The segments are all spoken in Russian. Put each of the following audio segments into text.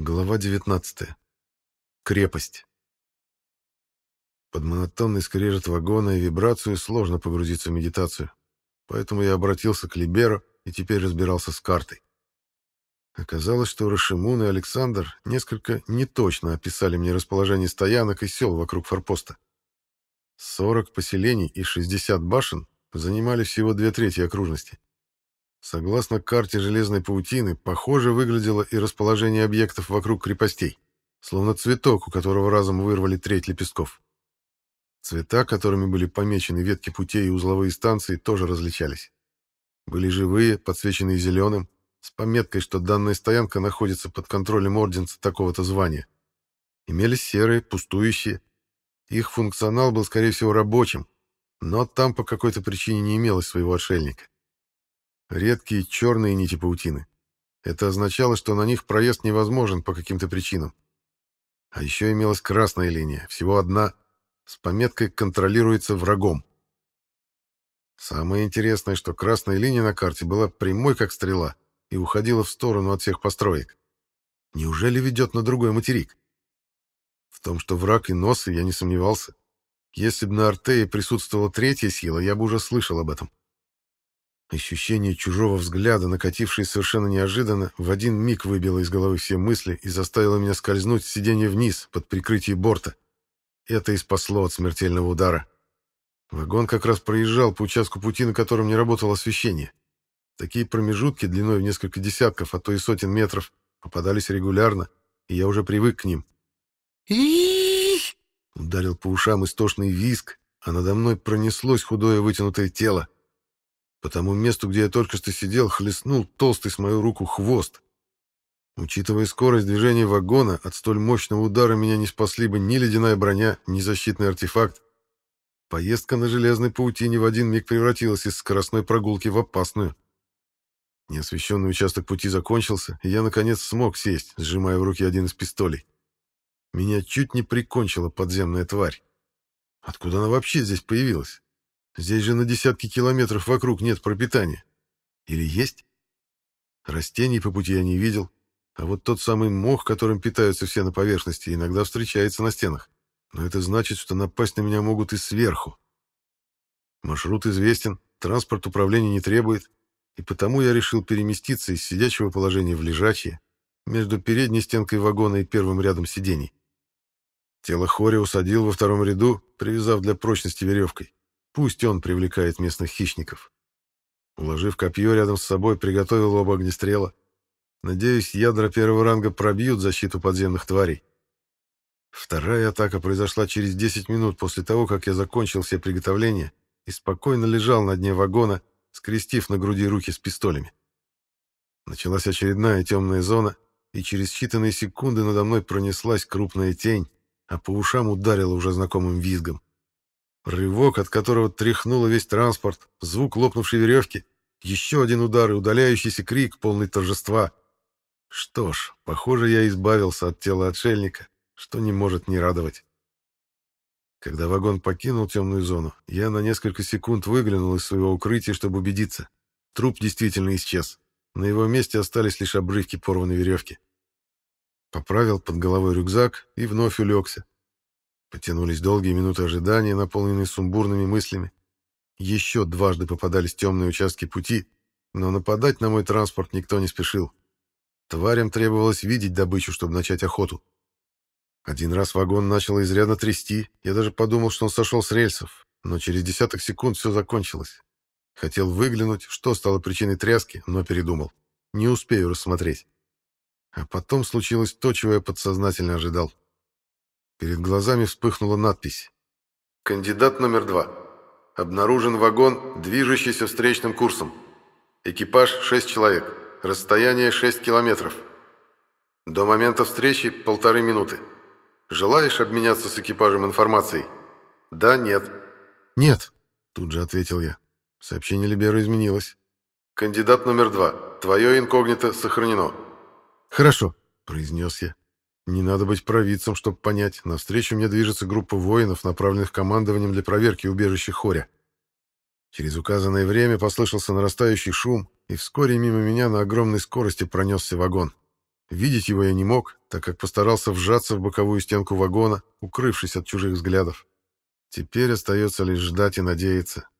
Глава 19. Крепость. Под монотонный скрежет вагона и вибрацию сложно погрузиться в медитацию, поэтому я обратился к Либеру и теперь разбирался с картой. Оказалось, что Рашимун и Александр несколько неточно описали мне расположение стоянок и сел вокруг форпоста. 40 поселений и 60 башен занимали всего две трети окружности. Согласно карте железной паутины, похоже выглядело и расположение объектов вокруг крепостей, словно цветок, у которого разом вырвали треть лепестков. Цвета, которыми были помечены ветки путей и узловые станции, тоже различались. Были живые, подсвеченные зеленым, с пометкой, что данная стоянка находится под контролем орденца такого-то звания. Имелись серые, пустующие. Их функционал был, скорее всего, рабочим, но там по какой-то причине не имелось своего отшельника. Редкие черные нити паутины. Это означало, что на них проезд невозможен по каким-то причинам. А еще имелась красная линия, всего одна, с пометкой «Контролируется врагом». Самое интересное, что красная линия на карте была прямой, как стрела, и уходила в сторону от всех построек. Неужели ведет на другой материк? В том, что враг и носы, я не сомневался. Если бы на Артее присутствовала третья сила, я бы уже слышал об этом. Ощущение чужого взгляда, накатившее совершенно неожиданно, в один миг выбило из головы все мысли и заставило меня скользнуть с сиденья вниз, под прикрытие борта. Это и спасло от смертельного удара. Вагон как раз проезжал по участку пути, на котором не работало освещение. Такие промежутки длиной в несколько десятков, а то и сотен метров попадались регулярно, и я уже привык к ним. Ударил по ушам истошный визг, а надо мной пронеслось худое вытянутое тело. По тому месту, где я только что сидел, хлестнул толстый с мою руку хвост. Учитывая скорость движения вагона, от столь мощного удара меня не спасли бы ни ледяная броня, ни защитный артефакт. Поездка на железной паутине в один миг превратилась из скоростной прогулки в опасную. Неосвещенный участок пути закончился, и я, наконец, смог сесть, сжимая в руке один из пистолей. Меня чуть не прикончила подземная тварь. Откуда она вообще здесь появилась? Здесь же на десятки километров вокруг нет пропитания. Или есть? Растений по пути я не видел, а вот тот самый мох, которым питаются все на поверхности, иногда встречается на стенах. Но это значит, что напасть на меня могут и сверху. Маршрут известен, транспорт управления не требует, и потому я решил переместиться из сидячего положения в лежачее, между передней стенкой вагона и первым рядом сидений. Тело Хори усадил во втором ряду, привязав для прочности веревкой. Пусть он привлекает местных хищников. Уложив копье рядом с собой, приготовил оба огнестрела. Надеюсь, ядра первого ранга пробьют защиту подземных тварей. Вторая атака произошла через 10 минут после того, как я закончил все приготовления и спокойно лежал на дне вагона, скрестив на груди руки с пистолями. Началась очередная темная зона, и через считанные секунды надо мной пронеслась крупная тень, а по ушам ударила уже знакомым визгом. Рывок, от которого тряхнуло весь транспорт, звук лопнувшей веревки, еще один удар и удаляющийся крик, полный торжества. Что ж, похоже, я избавился от тела отшельника, что не может не радовать. Когда вагон покинул темную зону, я на несколько секунд выглянул из своего укрытия, чтобы убедиться. Труп действительно исчез. На его месте остались лишь обрывки порванной веревки. Поправил под головой рюкзак и вновь улегся, Потянулись долгие минуты ожидания, наполненные сумбурными мыслями. Еще дважды попадались темные участки пути, но нападать на мой транспорт никто не спешил. Тварям требовалось видеть добычу, чтобы начать охоту. Один раз вагон начал изрядно трясти, я даже подумал, что он сошел с рельсов, но через десяток секунд все закончилось. Хотел выглянуть, что стало причиной тряски, но передумал. Не успею рассмотреть. А потом случилось то, чего я подсознательно ожидал. Перед глазами вспыхнула надпись. «Кандидат номер два. Обнаружен вагон, движущийся встречным курсом. Экипаж – шесть человек. Расстояние – шесть километров. До момента встречи – полторы минуты. Желаешь обменяться с экипажем информацией? Да, нет». «Нет», – тут же ответил я. Сообщение Либера изменилось. «Кандидат номер два. Твое инкогнито сохранено». «Хорошо», – произнес я. Не надо быть провидцем, чтобы понять. Навстречу мне движется группа воинов, направленных командованием для проверки убежища Хоря. Через указанное время послышался нарастающий шум, и вскоре мимо меня на огромной скорости пронесся вагон. Видеть его я не мог, так как постарался вжаться в боковую стенку вагона, укрывшись от чужих взглядов. Теперь остается лишь ждать и надеяться.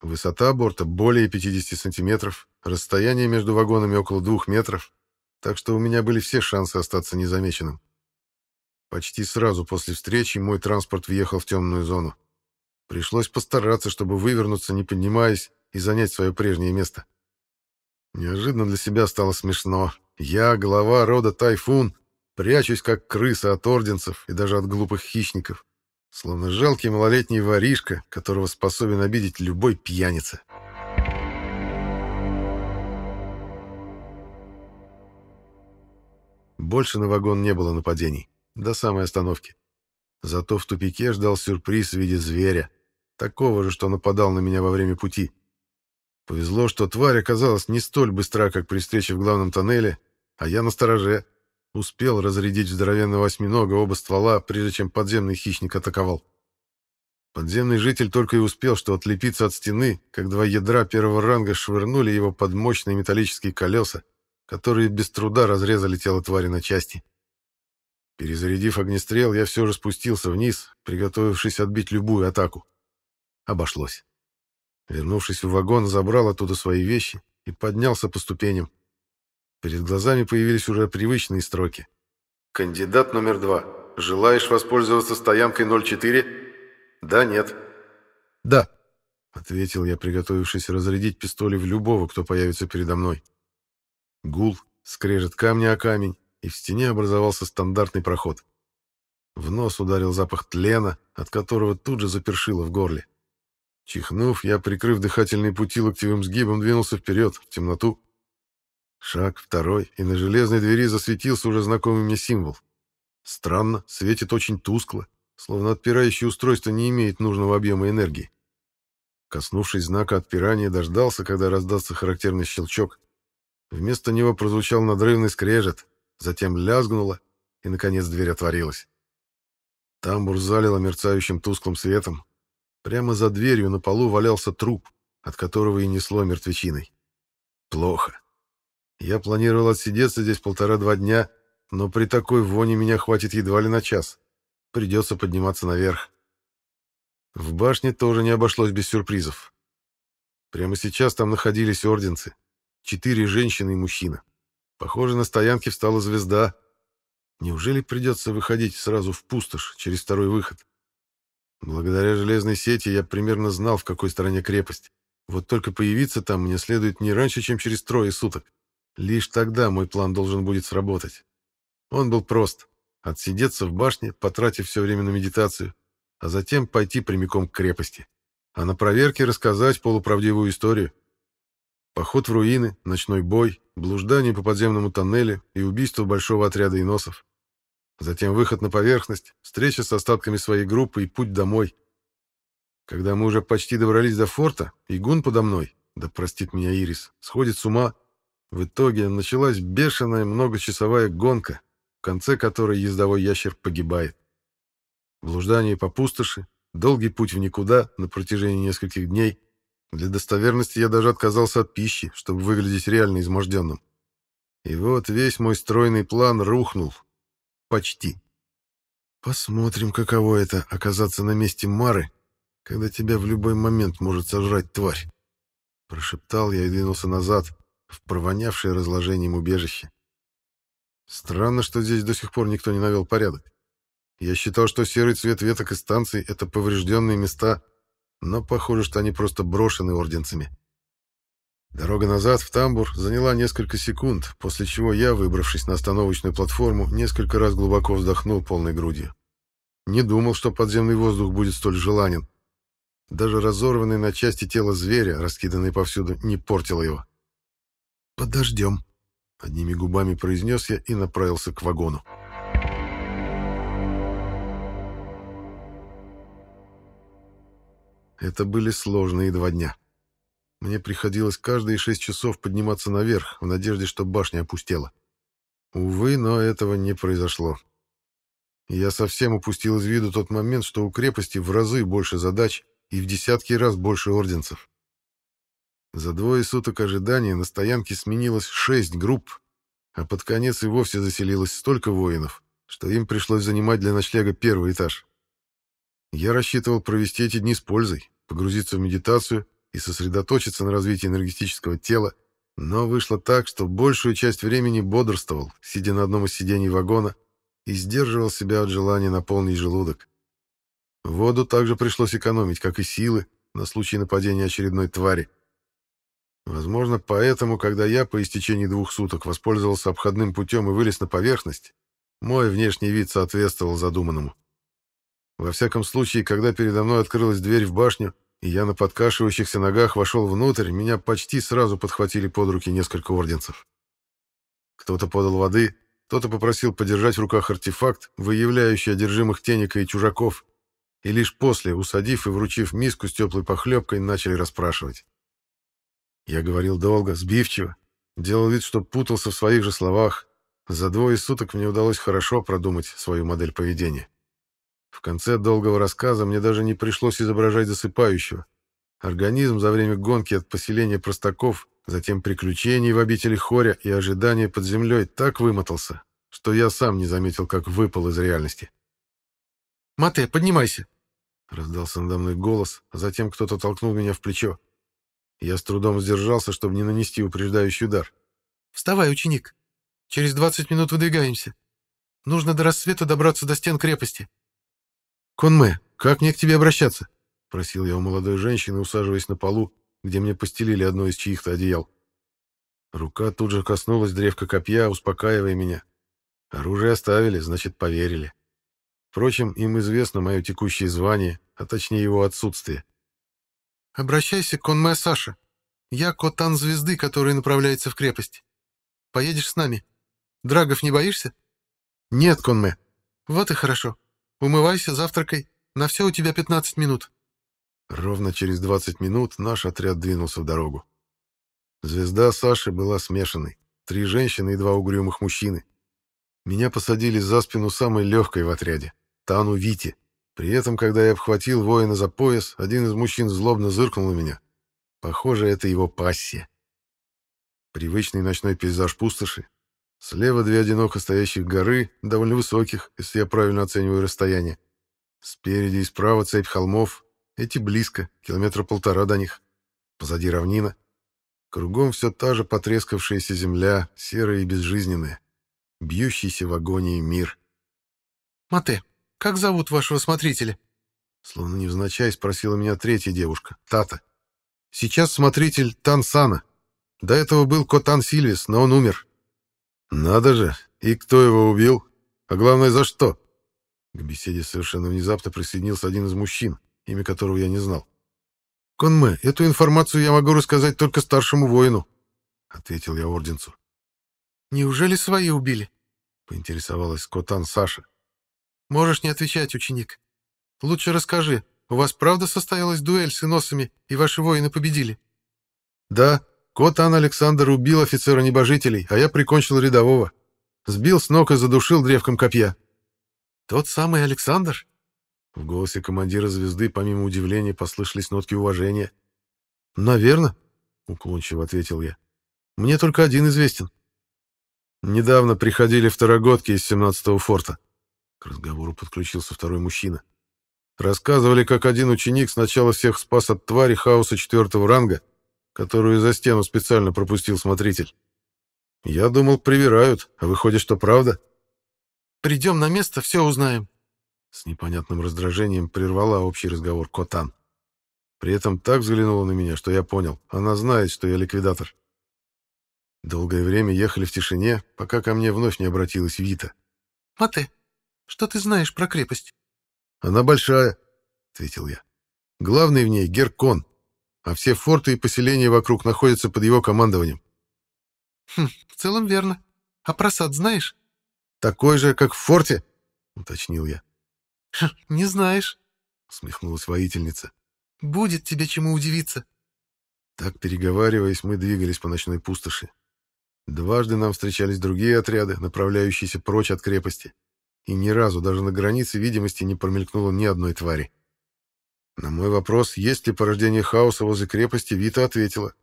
Высота борта более 50 сантиметров, расстояние между вагонами около двух метров, так что у меня были все шансы остаться незамеченным. Почти сразу после встречи мой транспорт въехал в темную зону. Пришлось постараться, чтобы вывернуться, не поднимаясь, и занять свое прежнее место. Неожиданно для себя стало смешно. Я, глава рода Тайфун, прячусь как крыса от орденцев и даже от глупых хищников, словно жалкий малолетний воришка, которого способен обидеть любой пьяница. Больше на вагон не было нападений, до самой остановки. Зато в тупике ждал сюрприз в виде зверя, такого же, что нападал на меня во время пути. Повезло, что тварь оказалась не столь быстра, как при встрече в главном тоннеле, а я на стороже. Успел разрядить здоровенного осьминога оба ствола, прежде чем подземный хищник атаковал. Подземный житель только и успел, что отлепиться от стены, как два ядра первого ранга швырнули его под мощные металлические колеса, которые без труда разрезали тело твари на части. Перезарядив огнестрел, я все же спустился вниз, приготовившись отбить любую атаку. Обошлось. Вернувшись в вагон, забрал оттуда свои вещи и поднялся по ступеням. Перед глазами появились уже привычные строки. «Кандидат номер два. Желаешь воспользоваться стоянкой 04?» «Да, нет». «Да», — ответил я, приготовившись разрядить пистоли в любого, кто появится передо мной. Гул, скрежет камня о камень, и в стене образовался стандартный проход. В нос ударил запах тлена, от которого тут же запершило в горле. Чихнув, я, прикрыв дыхательные пути локтевым сгибом, двинулся вперед, в темноту. Шаг, второй, и на железной двери засветился уже знакомый мне символ. Странно, светит очень тускло, словно отпирающее устройство не имеет нужного объема энергии. Коснувшись знака отпирания, дождался, когда раздастся характерный щелчок. Вместо него прозвучал надрывный скрежет, затем лязгнуло, и, наконец, дверь отворилась. Тамбур залило мерцающим тусклым светом, Прямо за дверью на полу валялся труп, от которого и несло мертвечиной. Плохо. Я планировал отсидеться здесь полтора-два дня, но при такой воне меня хватит едва ли на час. Придется подниматься наверх. В башне тоже не обошлось без сюрпризов. Прямо сейчас там находились орденцы. Четыре женщины и мужчина. Похоже, на стоянке встала звезда. Неужели придется выходить сразу в пустошь через второй выход? Благодаря железной сети я примерно знал, в какой стороне крепость. Вот только появиться там мне следует не раньше, чем через трое суток. Лишь тогда мой план должен будет сработать. Он был прост. Отсидеться в башне, потратив все время на медитацию, а затем пойти прямиком к крепости. А на проверке рассказать полуправдивую историю. Поход в руины, ночной бой, блуждание по подземному тоннелю и убийство большого отряда иносов. Затем выход на поверхность, встреча с остатками своей группы и путь домой. Когда мы уже почти добрались до форта, игун подо мной, да простит меня Ирис, сходит с ума. В итоге началась бешеная многочасовая гонка, в конце которой ездовой ящер погибает. Блуждание по пустоши, долгий путь в никуда на протяжении нескольких дней. Для достоверности я даже отказался от пищи, чтобы выглядеть реально изможденным. И вот весь мой стройный план рухнул, Почти. Посмотрим, каково это — оказаться на месте Мары, когда тебя в любой момент может сожрать тварь. Прошептал я и двинулся назад, в провонявшее разложением убежище. Странно, что здесь до сих пор никто не навел порядок. Я считал, что серый цвет веток и станций — это поврежденные места, но похоже, что они просто брошены орденцами. Дорога назад в тамбур заняла несколько секунд, после чего я, выбравшись на остановочную платформу, несколько раз глубоко вздохнул полной грудью. Не думал, что подземный воздух будет столь желанен. Даже разорванное на части тело зверя, раскиданное повсюду, не портило его. «Подождем», — одними губами произнес я и направился к вагону. Это были сложные два дня. Мне приходилось каждые шесть часов подниматься наверх, в надежде, что башня опустела. Увы, но этого не произошло. Я совсем упустил из виду тот момент, что у крепости в разы больше задач и в десятки раз больше орденцев. За двое суток ожидания на стоянке сменилось шесть групп, а под конец и вовсе заселилось столько воинов, что им пришлось занимать для ночлега первый этаж. Я рассчитывал провести эти дни с пользой, погрузиться в медитацию и сосредоточиться на развитии энергетического тела, но вышло так, что большую часть времени бодрствовал, сидя на одном из сидений вагона, и сдерживал себя от желания наполнить желудок. Воду также пришлось экономить, как и силы, на случай нападения очередной твари. Возможно, поэтому, когда я по истечении двух суток воспользовался обходным путем и вылез на поверхность, мой внешний вид соответствовал задуманному. Во всяком случае, когда передо мной открылась дверь в башню, и я на подкашивающихся ногах вошел внутрь, меня почти сразу подхватили под руки несколько орденцев. Кто-то подал воды, кто-то попросил подержать в руках артефакт, выявляющий одержимых теника и чужаков, и лишь после, усадив и вручив миску с теплой похлебкой, начали расспрашивать. Я говорил долго, сбивчиво, делал вид, что путался в своих же словах. За двое суток мне удалось хорошо продумать свою модель поведения. В конце долгого рассказа мне даже не пришлось изображать засыпающего. Организм за время гонки от поселения простаков, затем приключений в обители Хоря и ожидания под землей так вымотался, что я сам не заметил, как выпал из реальности. «Мате, поднимайся!» — раздался надо мной голос, а затем кто-то толкнул меня в плечо. Я с трудом сдержался, чтобы не нанести упреждающий удар. «Вставай, ученик. Через двадцать минут выдвигаемся. Нужно до рассвета добраться до стен крепости». «Конме, как мне к тебе обращаться?» — просил я у молодой женщины, усаживаясь на полу, где мне постелили одно из чьих-то одеял. Рука тут же коснулась древка копья, успокаивая меня. Оружие оставили, значит, поверили. Впрочем, им известно мое текущее звание, а точнее его отсутствие. Обращайся к Конме Саша. Я Котан Звезды, который направляется в крепость. Поедешь с нами. Драгов не боишься? Нет, Конме. Вот и хорошо. Умывайся, завтракай. На все у тебя 15 минут. Ровно через 20 минут наш отряд двинулся в дорогу. Звезда Саши была смешанной. Три женщины и два угрюмых мужчины. Меня посадили за спину самой легкой в отряде, Тану Вити. При этом, когда я обхватил воина за пояс, один из мужчин злобно зыркнул на меня. Похоже, это его пассия. Привычный ночной пейзаж пустоши. Слева две одиноко стоящих горы, довольно высоких, если я правильно оцениваю расстояние. Спереди и справа цепь холмов. Эти близко, километра полтора до них. Позади равнина. Кругом все та же потрескавшаяся земля, серая и безжизненная. Бьющийся в агонии мир. «Мате, как зовут вашего смотрителя?» Словно невзначай спросила меня третья девушка, Тата. «Сейчас смотритель Тансана. До этого был Котан Сильвис, но он умер». «Надо же! И кто его убил? А главное, за что?» К беседе совершенно внезапно присоединился один из мужчин, имя которого я не знал. «Конме, эту информацию я могу рассказать только старшему воину», — ответил я орденцу. «Неужели свои убили?» — поинтересовалась Котан Саша. Можешь не отвечать, ученик. Лучше расскажи, у вас правда состоялась дуэль с иносами, и ваши воины победили? Да, Котан Александр убил офицера-небожителей, а я прикончил рядового. Сбил с ног и задушил древком копья. Тот самый Александр? В голосе командира звезды, помимо удивления, послышались нотки уважения. «Наверно», — уклончиво ответил я. «Мне только один известен». Недавно приходили второгодки из 17-го форта. К разговору подключился второй мужчина. Рассказывали, как один ученик сначала всех спас от твари хаоса четвертого ранга, которую за стену специально пропустил смотритель. Я думал, привирают, а выходит, что правда. «Придем на место, все узнаем». С непонятным раздражением прервала общий разговор Котан. При этом так взглянула на меня, что я понял. Она знает, что я ликвидатор. Долгое время ехали в тишине, пока ко мне вновь не обратилась Вита. «Мате, что ты знаешь про крепость?» «Она большая», — ответил я. «Главный в ней — Геркон, а все форты и поселения вокруг находятся под его командованием». «Хм, в целом верно. А про сад знаешь?» «Такой же, как в форте?» — уточнил я. «Хм, «Не знаешь», — смехнулась воительница. «Будет тебе чему удивиться». Так, переговариваясь, мы двигались по ночной пустоши. Дважды нам встречались другие отряды, направляющиеся прочь от крепости и ни разу даже на границе видимости не промелькнуло ни одной твари. На мой вопрос, есть ли порождение хаоса возле крепости, Вита ответила.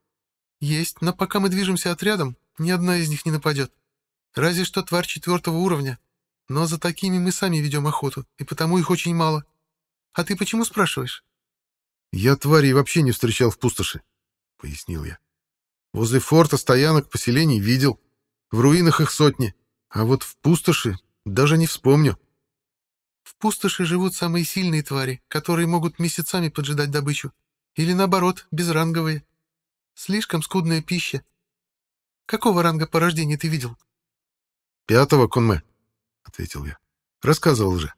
«Есть, но пока мы движемся отрядом, ни одна из них не нападет. Разве что тварь четвертого уровня. Но за такими мы сами ведем охоту, и потому их очень мало. А ты почему спрашиваешь? Я тварей вообще не встречал в пустоши, — пояснил я. Возле форта стоянок поселений видел. В руинах их сотни. А вот в пустоши даже не вспомню. В пустоши живут самые сильные твари, которые могут месяцами поджидать добычу. Или наоборот, безранговые. Слишком скудная пища. Какого ранга порождения ты видел? Пятого, Конме, — ответил я. Рассказывал же.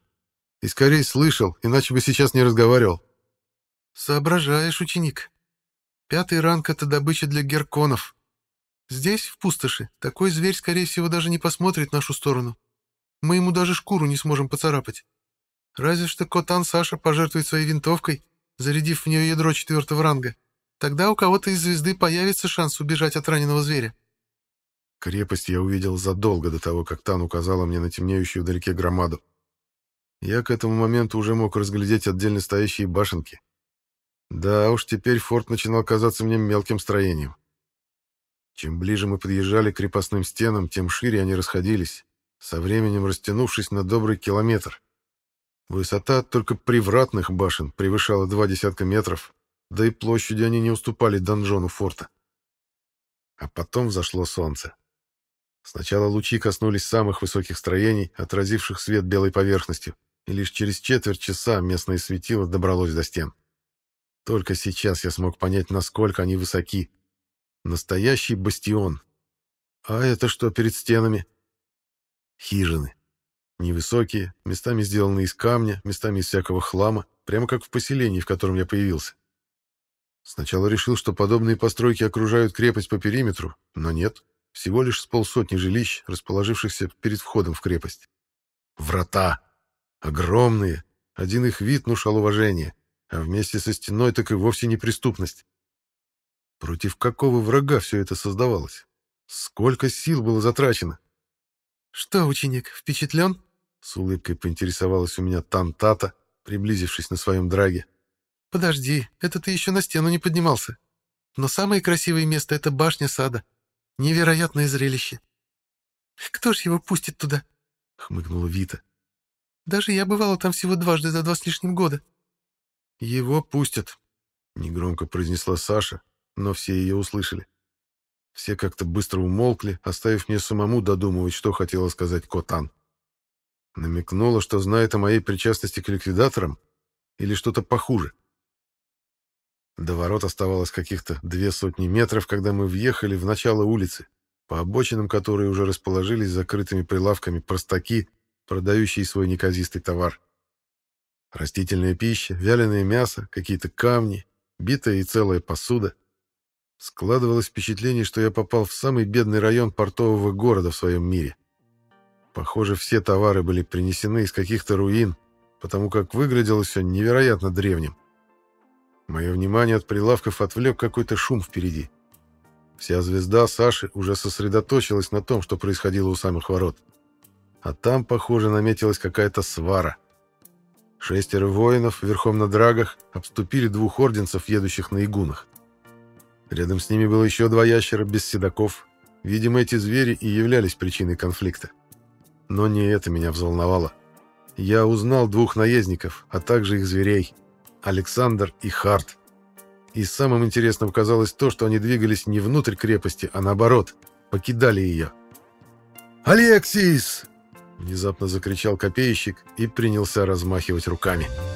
И скорее слышал, иначе бы сейчас не разговаривал. Соображаешь, ученик. Пятый ранг — это добыча для герконов. Здесь, в пустоши, такой зверь, скорее всего, даже не посмотрит в нашу сторону. Мы ему даже шкуру не сможем поцарапать. Разве что Котан Саша пожертвует своей винтовкой, зарядив в нее ядро четвертого ранга. Тогда у кого-то из звезды появится шанс убежать от раненого зверя. Крепость я увидел задолго до того, как Тан указала мне на темнеющую вдалеке громаду. Я к этому моменту уже мог разглядеть отдельно стоящие башенки. Да уж, теперь форт начинал казаться мне мелким строением. Чем ближе мы подъезжали к крепостным стенам, тем шире они расходились, со временем растянувшись на добрый километр. Высота только привратных башен превышала два десятка метров, да и площади они не уступали донжону форта. А потом взошло солнце. Сначала лучи коснулись самых высоких строений, отразивших свет белой поверхностью, и лишь через четверть часа местное светило добралось до стен. Только сейчас я смог понять, насколько они высоки. Настоящий бастион. А это что перед стенами? Хижины. Невысокие, местами сделаны из камня, местами из всякого хлама, прямо как в поселении, в котором я появился. Сначала решил, что подобные постройки окружают крепость по периметру, но нет. Всего лишь с полсотни жилищ, расположившихся перед входом в крепость. Врата. Огромные. Один их вид внушал уважение, а вместе со стеной так и вовсе неприступность. Против какого врага все это создавалось? Сколько сил было затрачено? «Что, ученик, впечатлен?» С улыбкой поинтересовалась у меня Тантата, приблизившись на своем драге. «Подожди, это ты еще на стену не поднимался. Но самое красивое место — это башня сада. Невероятное зрелище. Кто ж его пустит туда?» — хмыкнула Вита. «Даже я бывала там всего дважды за два с лишним года». «Его пустят», — негромко произнесла Саша, но все ее услышали. Все как-то быстро умолкли, оставив мне самому додумывать, что хотела сказать Котан. Намекнула, что знает о моей причастности к ликвидаторам или что-то похуже. До ворот оставалось каких-то две сотни метров, когда мы въехали в начало улицы, по обочинам которой уже расположились закрытыми прилавками простаки, продающие свой неказистый товар. Растительная пища, вяленое мясо, какие-то камни, битая и целая посуда. Складывалось впечатление, что я попал в самый бедный район портового города в своем мире. Похоже, все товары были принесены из каких-то руин, потому как выглядело все невероятно древним. Мое внимание от прилавков отвлек какой-то шум впереди. Вся звезда Саши уже сосредоточилась на том, что происходило у самых ворот. А там, похоже, наметилась какая-то свара. Шестеро воинов верхом на драгах обступили двух орденцев, едущих на игунах. Рядом с ними было еще два ящера без седаков. Видимо, эти звери и являлись причиной конфликта. Но не это меня взволновало. Я узнал двух наездников, а также их зверей. Александр и Харт. И самым интересным казалось то, что они двигались не внутрь крепости, а наоборот, покидали ее. «Алексис!» — внезапно закричал копейщик и принялся размахивать руками. «Алексис!»